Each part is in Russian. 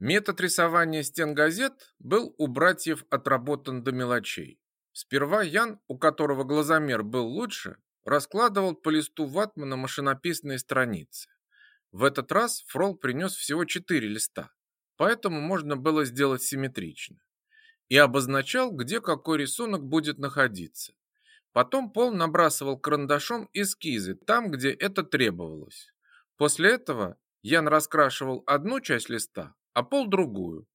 Метод рисования стен газет был у братьев отработан до мелочей. Сперва Ян, у которого глазомер был лучше, раскладывал по листу ватмана машинописные страницы. В этот раз Фрол принес всего четыре листа, поэтому можно было сделать симметрично. И обозначал, где какой рисунок будет находиться. Потом Пол набрасывал карандашом эскизы там, где это требовалось. После этого Ян раскрашивал одну часть листа, а Пол другую.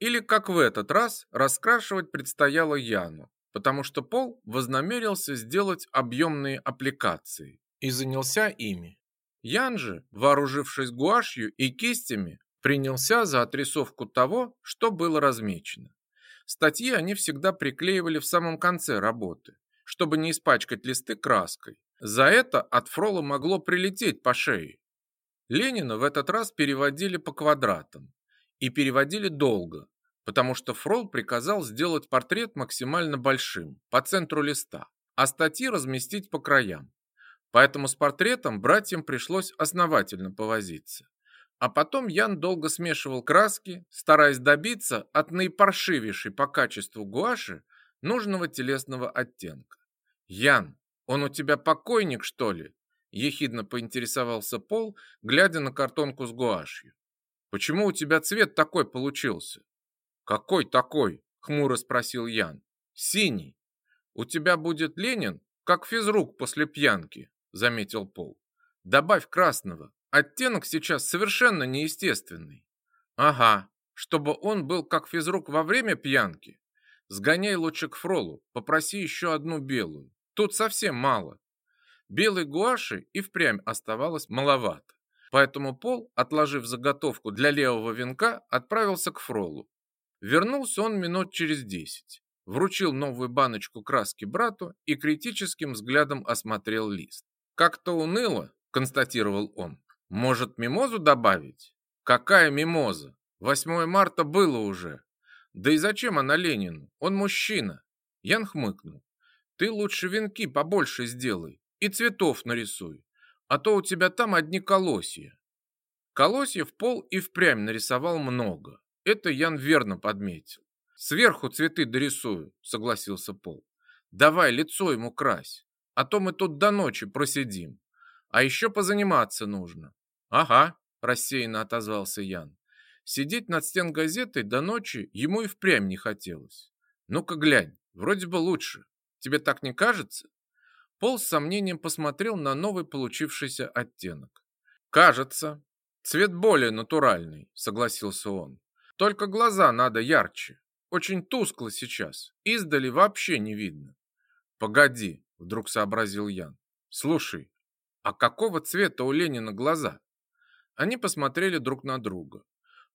Или, как в этот раз, раскрашивать предстояло Яну, потому что Пол вознамерился сделать объемные аппликации и занялся ими. Ян же, вооружившись гуашью и кистями, принялся за отрисовку того, что было размечено. Статьи они всегда приклеивали в самом конце работы, чтобы не испачкать листы краской. За это от Фрола могло прилететь по шее. Ленина в этот раз переводили по квадратам. И переводили долго, потому что Фрол приказал сделать портрет максимально большим, по центру листа, а статьи разместить по краям. Поэтому с портретом братьям пришлось основательно повозиться. А потом Ян долго смешивал краски, стараясь добиться от наипаршивейшей по качеству гуаши нужного телесного оттенка. «Ян, он у тебя покойник, что ли?» Ехидно поинтересовался Пол, глядя на картонку с гуашью. «Почему у тебя цвет такой получился?» «Какой такой?» — хмуро спросил Ян. «Синий. У тебя будет Ленин, как физрук после пьянки», — заметил Пол. «Добавь красного. Оттенок сейчас совершенно неестественный». «Ага, чтобы он был как физрук во время пьянки. Сгоняй лучше к Фролу, попроси еще одну белую. Тут совсем мало. Белой гуаши и впрямь оставалось маловато. Поэтому Пол, отложив заготовку для левого венка, отправился к Фролу. Вернулся он минут через десять. Вручил новую баночку краски брату и критическим взглядом осмотрел лист. «Как-то уныло», — констатировал он. «Может, мимозу добавить?» «Какая мимоза? 8 марта было уже. Да и зачем она Ленину? Он мужчина». Ян хмыкнул. Ты лучше венки побольше сделай и цветов нарисуй, а то у тебя там одни колосья. Колосьев Пол и впрямь нарисовал много. Это Ян верно подметил. Сверху цветы дорисую, согласился Пол. Давай лицо ему крась, а то мы тут до ночи просидим. А еще позаниматься нужно. Ага, рассеянно отозвался Ян. Сидеть над стен газетой до ночи ему и впрямь не хотелось. Ну-ка глянь, вроде бы лучше. Тебе так не кажется? Пол с сомнением посмотрел на новый получившийся оттенок. Кажется. Цвет более натуральный, согласился он. Только глаза надо ярче. Очень тускло сейчас. Издали вообще не видно. Погоди, вдруг сообразил Ян. Слушай, а какого цвета у Ленина глаза? Они посмотрели друг на друга.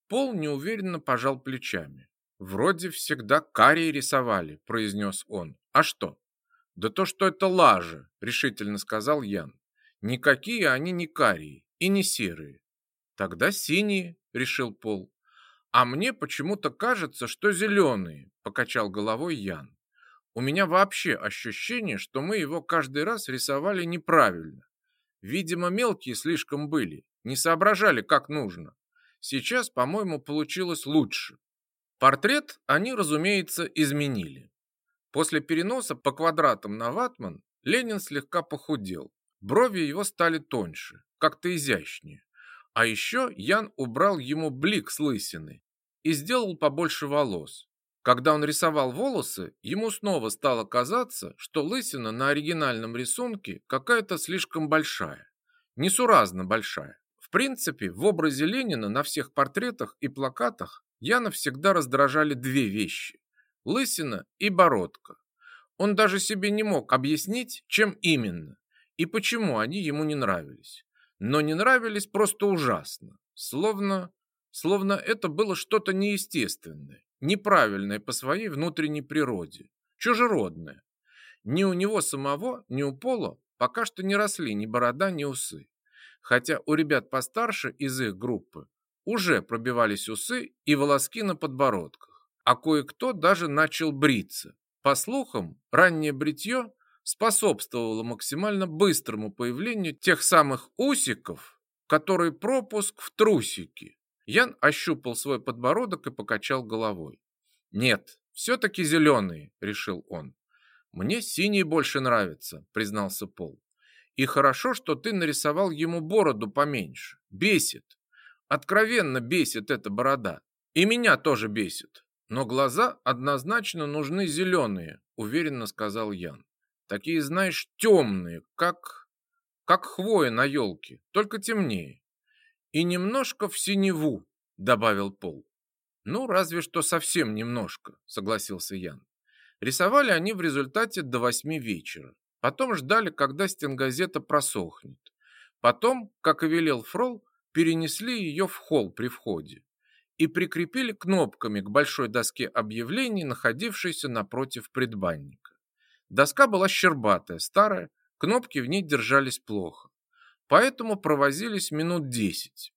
Пол неуверенно пожал плечами. «Вроде всегда карие рисовали», — произнес он. «А что?» «Да то, что это лажа», — решительно сказал Ян. «Никакие они не карие и не серые». «Тогда синие», — решил Пол. «А мне почему-то кажется, что зеленые», — покачал головой Ян. «У меня вообще ощущение, что мы его каждый раз рисовали неправильно. Видимо, мелкие слишком были, не соображали, как нужно. Сейчас, по-моему, получилось лучше. Портрет они, разумеется, изменили. После переноса по квадратам на ватман Ленин слегка похудел. Брови его стали тоньше, как-то изящнее. А еще Ян убрал ему блик с лысины и сделал побольше волос. Когда он рисовал волосы, ему снова стало казаться, что лысина на оригинальном рисунке какая-то слишком большая. Несуразно большая. В принципе, в образе Ленина на всех портретах и плакатах Яна всегда раздражали две вещи – лысина и бородка. Он даже себе не мог объяснить, чем именно и почему они ему не нравились. Но не нравились просто ужасно, словно, словно это было что-то неестественное, неправильное по своей внутренней природе, чужеродное. Ни у него самого, ни у Пола пока что не росли ни борода, ни усы. Хотя у ребят постарше из их группы уже пробивались усы и волоски на подбородках, а кое-кто даже начал бриться. По слухам, раннее бритье способствовало максимально быстрому появлению тех самых усиков, которые пропуск в трусики. Ян ощупал свой подбородок и покачал головой. «Нет, все-таки зеленые», — решил он. «Мне синий больше нравится», — признался Пол. «И хорошо, что ты нарисовал ему бороду поменьше. Бесит. Откровенно бесит эта борода. И меня тоже бесит. Но глаза однозначно нужны зеленые, уверенно сказал Ян. Такие, знаешь, темные, как... как хвоя на елке, только темнее. И немножко в синеву, добавил Пол. Ну, разве что совсем немножко, согласился Ян. Рисовали они в результате до восьми вечера. Потом ждали, когда стенгазета просохнет. Потом, как и велел Фрол, перенесли ее в холл при входе и прикрепили кнопками к большой доске объявлений, находившейся напротив предбанника. Доска была щербатая, старая, кнопки в ней держались плохо. Поэтому провозились минут десять.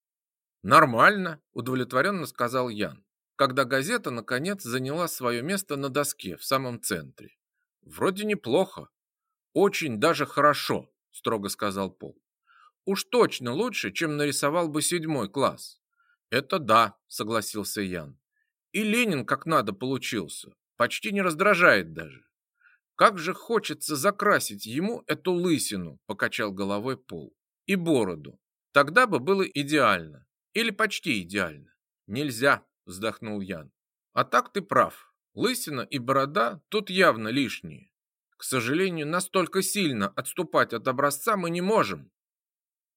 «Нормально», – удовлетворенно сказал Ян, когда газета, наконец, заняла свое место на доске в самом центре. «Вроде неплохо. Очень даже хорошо», – строго сказал Пол. «Уж точно лучше, чем нарисовал бы седьмой класс». «Это да», – согласился Ян. «И Ленин как надо получился. Почти не раздражает даже». «Как же хочется закрасить ему эту лысину», – покачал головой Пол. «И бороду. Тогда бы было идеально. Или почти идеально». «Нельзя», – вздохнул Ян. «А так ты прав. Лысина и борода тут явно лишние. К сожалению, настолько сильно отступать от образца мы не можем.